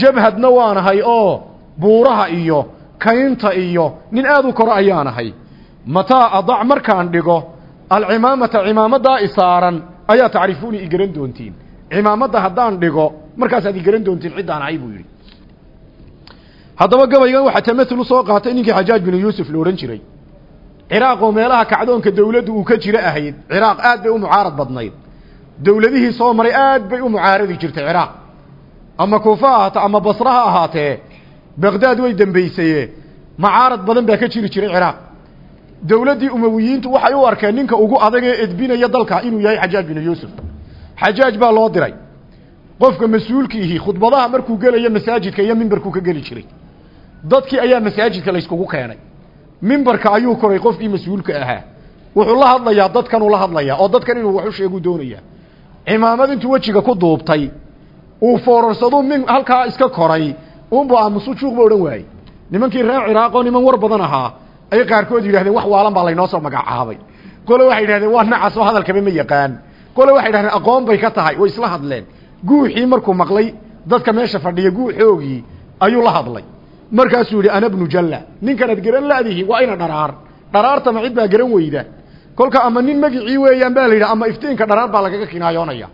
Speaker 1: jabhadna waanahay oo buuraha iyo kaynta iyo nin aad u koro ayaanahay mataa adac markaan dhigo alcimaamata cimaamadaa isaaran ayaa tacrifuuni i garan doontiin. Cimaamadda haddaan dhigo markaasaad i garan doontiin ciddaan ahay buu yidhi. Haddaba gabaygan waxaa tamathul soo qaatay ninkii xajaaj binu yuusuf la odhan jiray. Ciraaq oo meelaha kacdoonka dawladdu uu ka jiro ahayd ciraaq aad bay u mucaarad badnayd. Dawladihii soo maray aad bay u mucaaradi jirtay ciraaq. Ama kuufa ama basra ha ahaatee baqdaad way dembaysaye mucaarad badan baa ka jiri jiray ciraaq dawladdii umawiyiintu waxay u arkeen ninka ugu adag ee edbinaya dalka inuu yahay xajaaj binu yuusuf. Xajaaj baa loo diray. Qofka mas'uulkiihi khudbadaha markuu gelayo masaajidka iyo mimbarkuu ka geli jiray. Dadkii ayaa masaajidka layskugu keenay. Mimbarka ayuu koray qofkii mas'uulka ahaa. Wuxuu la hadlayaa dadkanuu la hadlayaa oo dadkan inuu wax u sheeguu doonayaa. Cimaamad intuu wejiga ku duubtay uu foorarsaduu min halkaa iska koray. Uunbu aamusu juuq ba odhan waayey. Nimankii reer ciraaq oo niman war badan ahaa ayay qaarkood yidhahdeen wax waalan baa laynoo soo magacaabay. Qole waxay yidhahdeen waa nacas oo hadalkaba ma yaqaan. Qole waxay yidhahdeen aqoon bay ka tahay way isla hadleen. Guuxii markuu maqlay dadka meesha fadhiya guuxoogii ayuu la hadlay. Markaasuu yidhi ana bnu jalla ninkanaad garan la'dihi waa ina dharaar. Dharaartama cid baa garan weyda. Kolka ama nin magicii weeyaan baa la yidhi ama iftiinka dharaar baa lagaga kinaayoonaya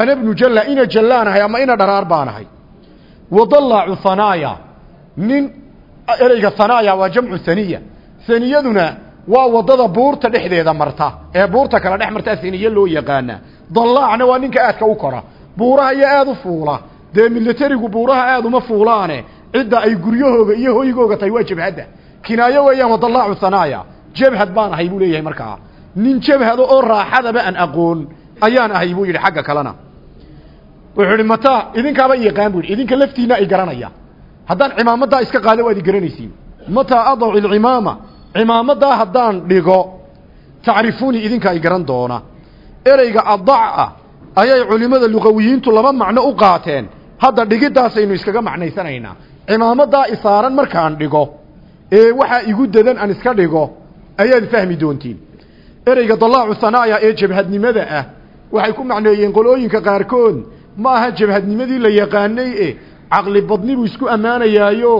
Speaker 1: ana bnu jalla ina jallaanahay ama ina dharaar baanahay wadallaacu hanaaya nin ereyga hanaaya waa jamcu haniya haniyaduna waa waddada buurta dhexdeeda marta. Ee buurta kala dhex martaa haniye loo yaqaana dallaacna waa ninka aadka u kora. Buuraha iyo aada u fuula. Dee milatarigu buuraha aada uma fuulaane. Cidda ay guryahooga iyo hoygooga tahay waa jabhadda. Kinaayo weeyaan wadallaacu hanaaya jabhad baan ahay buu leeyahay markaa nin jabhado oo raaxadaba aan aqoon ayaan ahay buu yidhi xagga kalena. Wuxuu idhi mataa idinkaaba yaqaan bu yidhi. Idinka laftiina ay garanaya haddaan cimaamadaa iska qaado waad i garanaysiin. Mataa adacu alcimaama cimaamadaa haddaan dhigo tacrifuuni idinka ay garan doona. Ereyga adaca ayay culimmada luqawiyiintu laba macno u qaateen. Hadda dhigiddaasaynu iskaga macnaysanaynaa. Cimaamadaa isaaran markaan dhigo ee waxaa igu dadan aan iska dhigo ayaad fahmi doontiin. Ereyga dalaacu hanaaya ee jabhadnimada ah waxay ku macneeyeen qolooyinka qaarkood ma aha jabhadnimadii la yaqaanay e caqli badni isku ammaanayaayo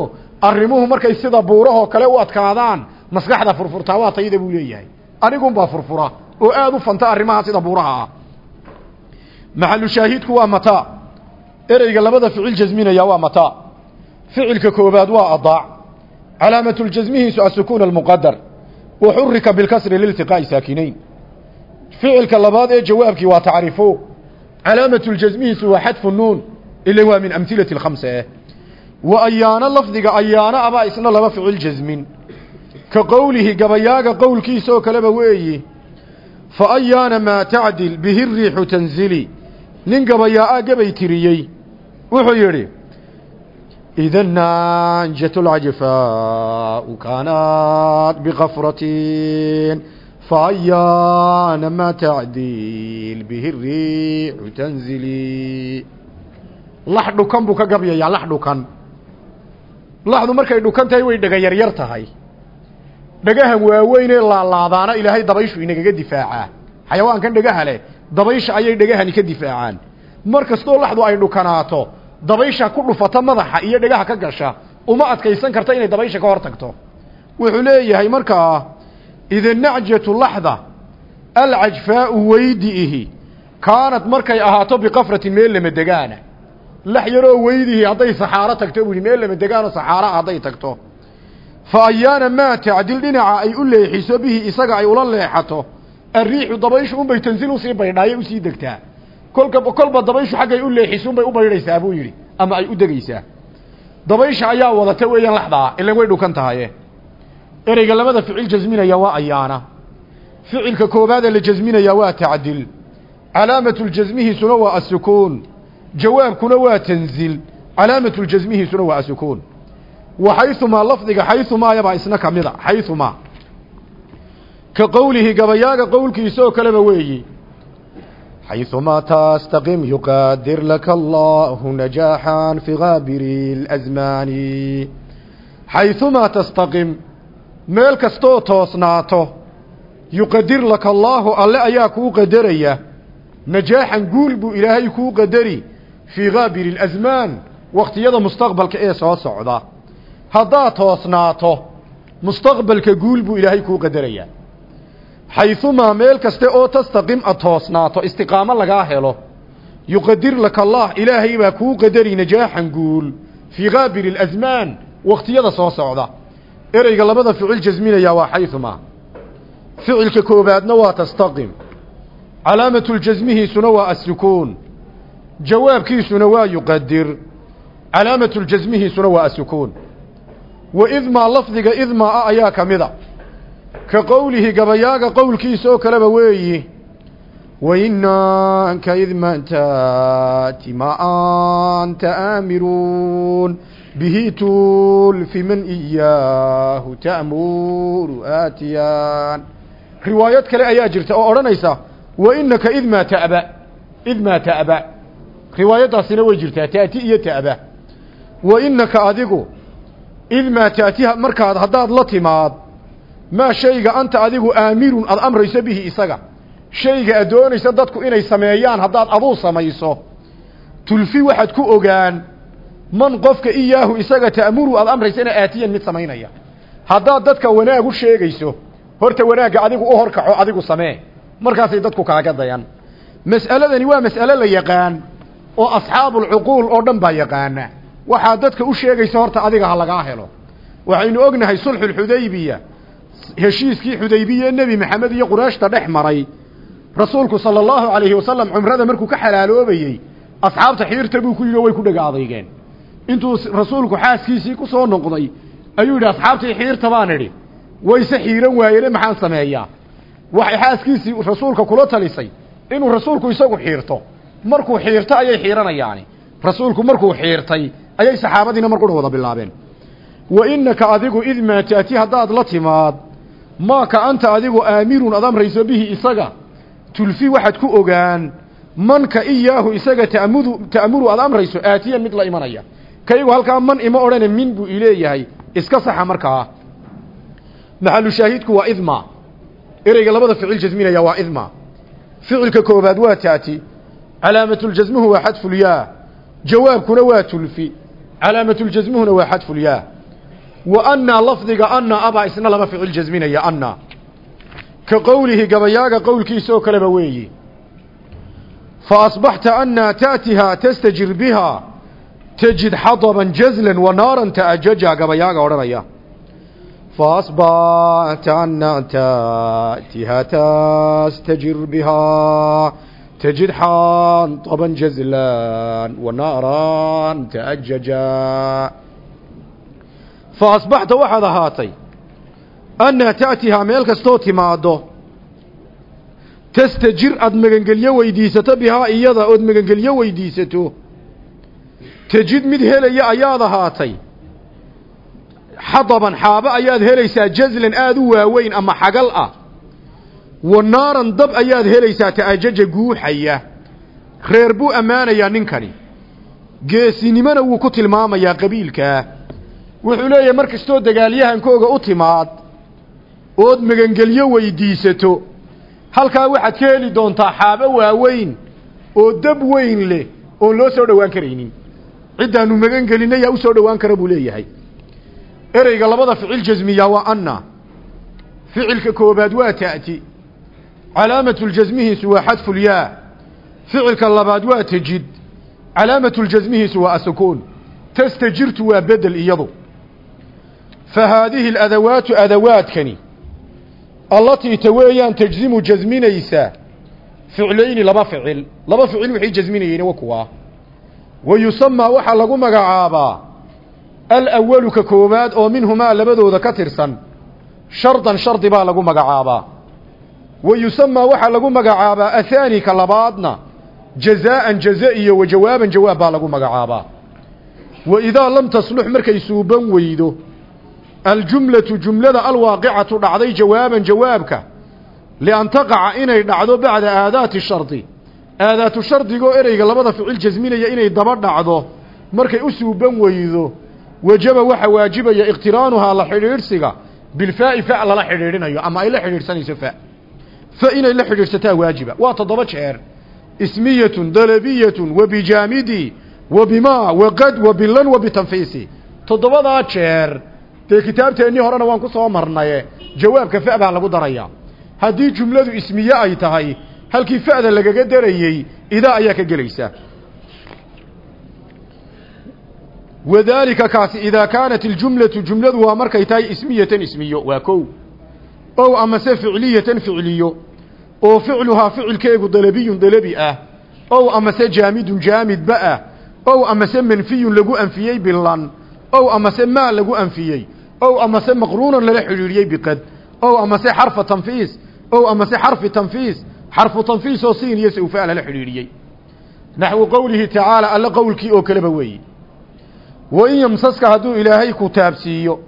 Speaker 1: arrimuhu markay sida buurahoo kale u adkaadaan maskaxda furfurtaa waa tayada buu leeyahay. Anigunbaa furfura oo aada u fanta arrimaha sida buuraha ah. Shaahidku waa mataa. Ereyga labada ficil jasminaya waa mataa. Ficilka koobaad waa adaac calaamatljasmihiisu asukuun almuqadar wa xurika bilkasri liltiqaa'i saakinayn. Ficilka labaad ee jawaabkii waa tacrifu calaamatljasmihiisu waa xadfu nuun. Ila waa min amhilati alkhamsa. Wa ayaano lafdiga ayaano abaa isna laba ficil jasmin ka qowlihi gabayaaga qowlkiisa oo kaleba weeyi fa ayaana maa tacdil bihi riixu tanzili. Nin gabayaa-a gabay tiriyey. Wuxuu yidhi ida naanjat lcajfaau kaanat bikafratin faayaana maa tacdil bihi riixu tanzili. Lax dhukan buu ka gabyayaa lax dhukan laxdu markay dhukan tahay way dhega tahay dhagahan waaweynee laalaadaana ilaahay dabayshu inagaga difaacaa. Xayawaankan dhagaha leh dabaysha ayay dhagahani ka difaacaan. Mar kastoo laxdu ay dhukanaato dabaysha ku dhufata madaxa iyo dhagaha ka gasha uma adkaysan karta inay dabaysha ka hor tagto wuxuu leeyahay markaa ida nacjatu laxda alcajfaau weydiihi kaanad markay ahaato biqafratin meel lama degaana. Lax yaroo weydihi hadday saxaaro tagto buu meel lama degaano saxaaraa hadday tagto fa ayaana maa tacdil dhinaca ay u leexiso bihi isaga ay ula leexato arriixu dabayshu unbay tansil u sii baydhaayo u sii degtaa. Kolka kolba dabayshu xaggay u leexiso unbay u baydhaysaa buu yidhi ama ay u degaysaa. Dabaysha ayaa wadata weeyaan laxdaa ilan way dhukan tahaye ereyga labada ficil jasminaya waa ayaana ficilka koobaadee la jasminaya waa tacdil. Calaamatuljasmihiisuna waa asukuun jawaabkuna waa tanzil. Calaamatuljasmihiisuna waa asukuun wa xayumaa lafdiga xayumaayabaa isna ka mida xayumaa ka qowlihi gabayaaga qowlkiisa oo kaleba weeyi. Xayumaa tastaqim yuqaadir laka allahu najaaxan fi gaabiri اlasmaani xayumaa tastaqim meel kastoo toosnaato yuqadir laka allaahu alle ayaa kuu qadaraya. Najaaxan guul buu ilaahay kuu qadari fii gaabiri اlasmaan wakhtiyada mustaqbalka ee soo socda haddaad toosnaato mustaqbalka guul buu ilaahay kuu qadarayaa. Xayumaa meel kaste oo tastaqim a toosnaato istiqaamo lagaa helo yuqadir laka allah ilaahay baa kuu qadari najaaxan guul fii gaabiri اlasmaan wakhtiyada soo socda. Ereyga labada ficil jasminayaa waa xayumaa ficilka koobaadna waa tastaqim. Calaamatuljasmihiisuna waa asukuun jawaabkiisuna waa yuqadir. Calaamatuljasmihiisuna waa asukuun wa idmaa lafdiga idmaa a ayaa ka mida. Ka qowlihi gabayaaga qowlkiisa oo kaleba weeyi wainanka idma taati ma anta aamiruun bihi tulfi man iyaahu ta'muru aatiyaan riwaayad kale ayaa jirta oo odhanaysa wainaka idmaa ta'ba idmaa ta'ba. Riwaayaddaasina way jirtaa taati iyo ta'ba. Wainaka adigu idmaa taatiha markaad haddaad la timaad maa shayga anta adigu aamirun aada amrayso bihi isaga. Shayga aad doonaysa dadku inay sameeyaan haddaad aduu samayso. Tulfi waxaad ku ogaan man qofka iyaahu isaga ta'muru aada amraysana aatiyan mid samaynaya. Haddaad dadka wanaag u sheegayso horta wanaagga adigu u horkaco adigu samee. Markaasay dadku kaaga dayan mas'aladani waa mas'alo la yaqaan oo asxaabulcuquul oo dhan baa yaqaana waxaad dadka u sheegaysa horta adiga ha lagaa helo. Waxaynu ognahay sulxulxudaybiya heshiiskii xudaybiya ee nebi maxamed iyo qurayshta dhex maray. Rasuulku sala allahu calayhi wasalam cumrada markuu ka xalaaloobayey asxaabta xiirta buu ku yidhi oo way ku dhega adeygeen intuu rasuulku xaaskiisii ku soo noqday ayuu yidhi asxaabtii xiirta baan idhi. Wayse xiiran waayene maxaan sameeyaa? Waxay xaaskiisii rasuulka kula talisay inuu rasuulku isagu xiirto. Markuu xiirto ayay xiiranayaani. Rasuulku markuu xiirtay ayay saxaabadiina mar qura wada bilaabeen. Wa innaka adigu id maa taati haddaad la timaad maaka anta adigu aamirun ad amrayso bihi isaga. Tulfi waxaad ku ogaan manka iyaahu isaga ta'mudu ta'muru aad amrayso aatiyan mid la imanaya. Kaygu halkaa man ima odhane min buu ileeyahay iska saxa markaa maxalu shaahidku waa idma. Ereyga labada ficil jasminaya waa idma. Ficilka koobaad waa taati. Calaamatuljasmuhu waa xadfulyaa jawaabkuna waa tulfi calaamatuljasmuhuna waa xadfulyaa wa annaa lafdiga anna abaa isna laba ficil jasminaya anna. Ka qowlihi gabayaaga qowlkiisa oo kaleba weeyi. Fa asbaxta annaa ta'tihaa tastajir bihaa tajid xadaban jazlan wa naaran ta'ajaja gabayaaga odhanaya. Fa asbaxta annaa ta'tihaa tastajir bihaa تجد حاطبا جزلا ونارا تأججا فأصبحت واحد هاتي أنها تأتيها ميل كستو تمادو تستجر أد مغنقلية ويديسة بها إيضا أد مغنقلية ويديسة تجد مد هلي أياض هاتي حضبا حابا أياد هليسا جزلا آذو واوين أما حقل أه wa naaran dab ayaad helaysaa ta'ajaja guuxaya. Reer buu ammaanayaa ninkani. Geesinimona wuu ku tilmaamayaa qabiilkaa wuxuu leeyahay mar kastoo dagaalyahankooga u timaad ood magangelyo weydiisato halkaa waxaad ka heli doontaa xaabo waaweyn oo dab weyn leh oon loo soo dhowaan karaynin. Ciddaannu magangelinna yaa u soo dhowaan kara buu leeyahay. Ereyga labada ficil jasmiyaa waa anna. Ficilka koobaad waa ta'ti calaamatu ljasmihiisu waa xadfu lyaa. Ficilka labaad waa tejid calaamatu ljasmihiisu waa asukuun. Tastajirtu waa bedel iyadu. Fa haadihi aladawaatu adawaadkani allatii ta weeyaan tajzimu jasminaysaa ficlayni laba ficil. Laba ficil waxay jasminayeen wa kuwaa wa yusamaa waxaa lagu magacaabaa alawalu ka koowaad oo minhumaa labadooda ka tirsan. Shardan shardi baa lagu magacaabaa wa yusamaa waxaa lagu magacaabaa athaani ka labaadna. Jazaa'an jaza iyo wa jawaaban jawaab baa lagu magacaabaa wa idaa lam taslux markay suuban weydo aljumlatu jumlada alwaaqicatu dhacday jawaaban jawaabka lian taqaca inay dhacdo bacda aadaati shardi. Aadaatu shardigoo ereyga labada ficil jasminaya inay daba dhacdo markay u suuban weydo wajaba waxa waajibaya iqtiraanuhaa la xidhiidhsiga bilfaa'i fa lala xidhiidhinayo ama ay la xidhiidhsanayso fa fa inay la xidhiidhsataa waajiba waa toddoba jeer ismiyatun dalabiyatun wa bijaamidi wa bimaa wa qad wa bilan wa bitanfiisi toddobadaa jeer dee kitaabteennii horena waan ku soo marnaye jawaabka fa baa lagu darayaa haddii jumladu ismiye ay tahay halkii fa'da lagaga darayey idaa ayaa ka gelaysa wadaalika kaasi idaa kaanat iljumlatu jumladu waa markay tahay ismiyatan ismiyo waa kow ow amase ficliyatan ficliyo oo ficluhaa ficilkeegu dalabiyun dalabi ah ow amase jaamidun jaamidba ah ow amase manfiyun lagu anfiyey bilan ow amase maa lagu anfiyey ow amase maqruunan lala xidhiidhiyey biqad ow amase xarfa tanfiis ow amase xarfi tanfiis xarfu tanfiis oo siin iyo sawfaa lala xidhiidhiyey. Naxwu qowlihi tacaala alla qowlkii oo kaleba weeye wa in yamsaska hadduu ilaahay ku taabsiiyo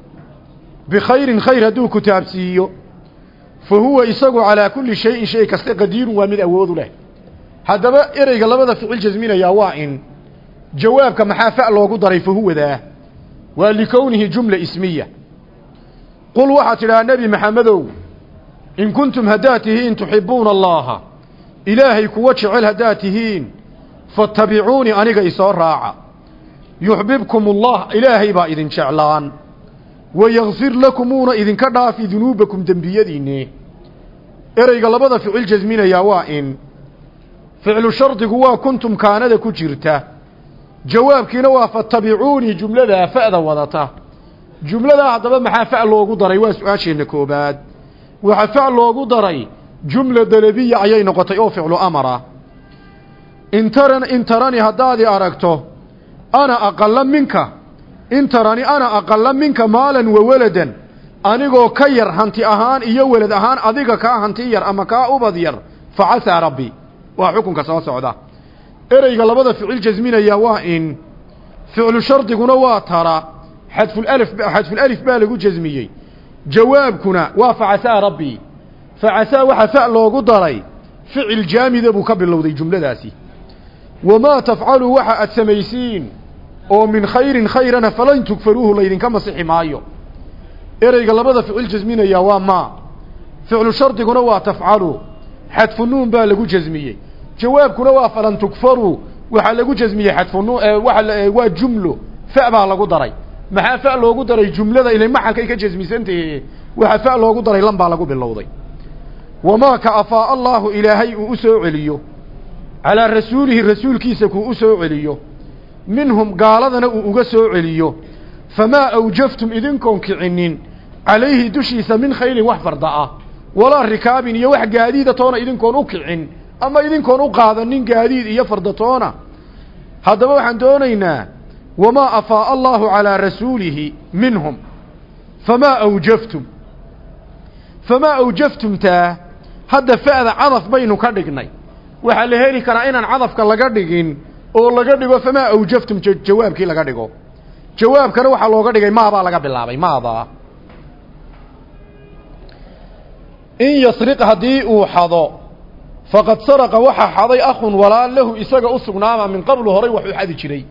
Speaker 1: bikhayrin khayr hadduu ku taabsiiyo fa huwa isagu calaa kulli shayin shay kasta qadiirun waa mid awoodu leh. Haddaba ereyga labada ficil jasminayaa waa in jawaabka maxaa fa loogu daray fa huwadaa waa likownihi jumla ismiya. Qul waxaad tidhahaa nebi maxamedow in kuntum haddaad tihiin tuxibbuuna allaha ilaahay kuwa jecel haddaad tihiin fattabicuunii aniga isoo raaca. Yuxbibkum ilaahay baa idin jeclaan wayakfir lakum uuna idinka dhaafi dunuubakum dembiyadiinne ereyga labada ficil jasminayaa waa in ficlu shardigu waa kuntum kaanada ku jirta jawaabkiina waa fattabicuunii jumladaa fa'da wadata jumladaa haddaba maxaa fa' loogu daray waa su'aasheenna koobaad waxaa fa' loogu daray jumla dalabiya ayay noqotay oo ficlu amara intaran intarani haddaadi aragto ana aqalla minka intarani ana aqalla minka maalan wa waladan anigoo ka yar hanti ahaan iyo welad ahaan adiga kaa hanti yar ama kaa ubad yar fa casaa rabbi. Waa xukunka soo socda. Ereyga labada ficil jasminaya waa in ficlu shardiguna waa tara xadfulif xadfulalif baa lagu jasmiyey. Jawaabkuna waa facasaa rabbii facasaa waxaa fa loogu daray ficil jaamida buu ka bilowday jumladaasi. Wamaa tafcaluu waxa aad samaysiin oo min khayrin khayrana falan tugfaruuhu laydinka masixi maayo. Ereyga labada ficil jasminaya waa maa ficlu shardiguna waa tafcalu. Xadfu nuun baa lagu jasmiyey jawaabkuna waa falan tugfaruu waxaa lagu jasmiyey xadfunu waa jumlo. Fa baa lagu daray. Maxaa fa loogu daray? Jumlada ilay maxalkay ka jasmisantahe waxaa fa loogu daray lan baa lagu bilowday. Wamaa ka afaa allaahu ilaahay uu u soo celiyo. Calaa rasuulihi rasuulkiisa kuu u soo celiyo minhum gaaladana uu uga soo celiyo. Famaa awjaftum idinkoon kicinin. Calayhi dushiisa min khaylin wax farda ah walaa rikaabin iyo wax gaadiida toona idinkoon u kicin. Ama idinkoon u qaadanin gaadiid iyo fardatoona haddaba waxaan doonaynaa wamaa afaa'a allaahu calaa rasuulihi minhum. Famaa awjaftum. Famaa awjaftumtaa hadda fa'da cadaf baynu ka dhignay. Waxaa la heli karaa inaan cadafka laga dhigin oo laga dhigo famaa awjaftum? Jawaabkii laga dhigo. Jawaabkana waxaa looga dhigay maabaa laga bilaabay maadaa in yasriq haddii uu xado faqad saraqa waxaa xaday akhun walaal lahu isaga u sugnaama min qablu horay wax u xadi jiray.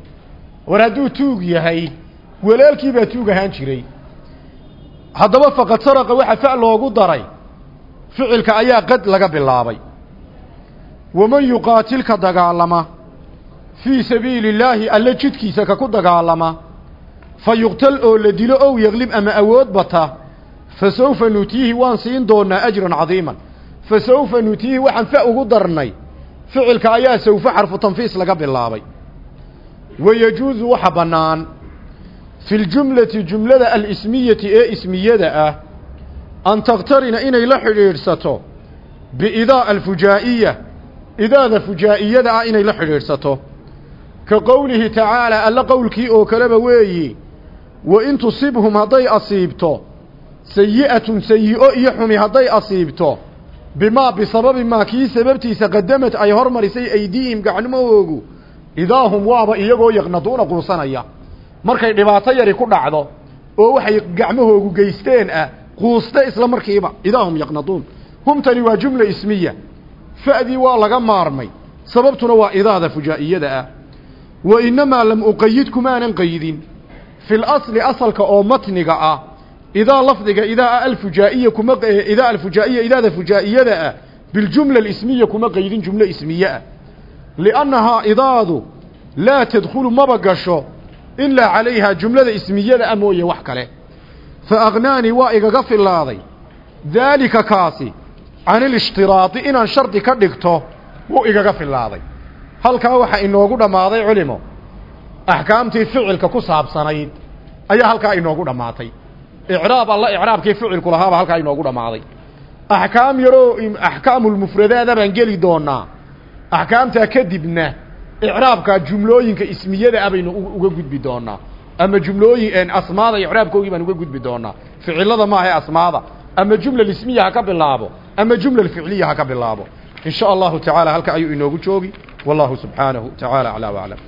Speaker 1: War hadduu tuug yahay walaalkii baa tuug ahaan jiray. Haddaba faqad saraqa waxa fa loogu daray ficilka ayaa qad laga bilaabay. Waman yuqaatilka dagaalama fii sabiili illaahi alle jidkiisa ka ku dagaalama. Fa yuqtal oo la dilo ow yaglib ama awood bata fa sawfa nutiihi waan siin doonaa ajran cadiiman. Fa sawfa nutiihi waxaan fa ugu darnay. Ficilka ayaa sawfa xarfu tanfiis laga bilaabay. Wayajuusu waxa bannaan. Fi ljumlati jumlada alismiyati ee ismiyada ah an takhtarina inay la xidhiidhsato biidaa alfujaa'iya. Idaada fujaa'iyada ah inay la xidhiidhsato ka qowlihi tacaalaa alla qowlkii oo kaleba weeyi wa in tusibhum hadday asiibto sayi'atun sayi'o iyo xumi hadday asiibto bimaa bisababi maa kii sababtiisa qadamad ay hormarisay aydiihim gacnimahoogu idaahum waaba iyagoo yaqnaduuna quusanaya. Markay dhibaato yari ku dhacdo oo waxay gacmahoogu geysteen ah quuste isla markiiba idaahum yaqnaduun. Humtani waa jumla ismiya. Fa'dii waa laga maarmay. Sababtuna waa idaada fujaa'iyada ah wa innamaa lam uqayid kumaanan qaydin fi lasli asalka oo matniga ah idaa lafdiga idaa alfujaa'iya kuma idaa alfujaa'iya idaada fujaa'iyada ah biljumla alismiya kuma qaydin jumlo ismiye ah. Liannahaa idaadu laa tadkhulu maba gasho ilaa calayhaa jumlada ismiyada ah mooye wax kale. Fa agnaanii waa igaga filaaday daalika kaasi can ilishhtiraadi inaan shardi ka dhigto wuu igaga filaaday halkaa waxaa inoogu dhammaaday culimo. Axkaamtii ficilka ku saabsanayd ayaa halkaa inoogu dhammaatay icraab alla icraabkii ficilku lahaaba halkaa inoogu dhammaaday axkaam yaroo axkaamulmufradaada baan geli doonaa axkaamtaa kadibna icraabka jumlooyinka ismiyada ah baynu uga gudbi doonaa ama jumlooyin asmaada icraabkoogii baan uga gudbi doonaa ficilada maaha ee asmaada. Ama jumla ismiya ha ka bilaabo. Ama jumla ficliya ha ka bilaabo. In sha allahu tacaala halka ayuu inoogu joogi wallahu subxaanahu tacaala aclaa waclam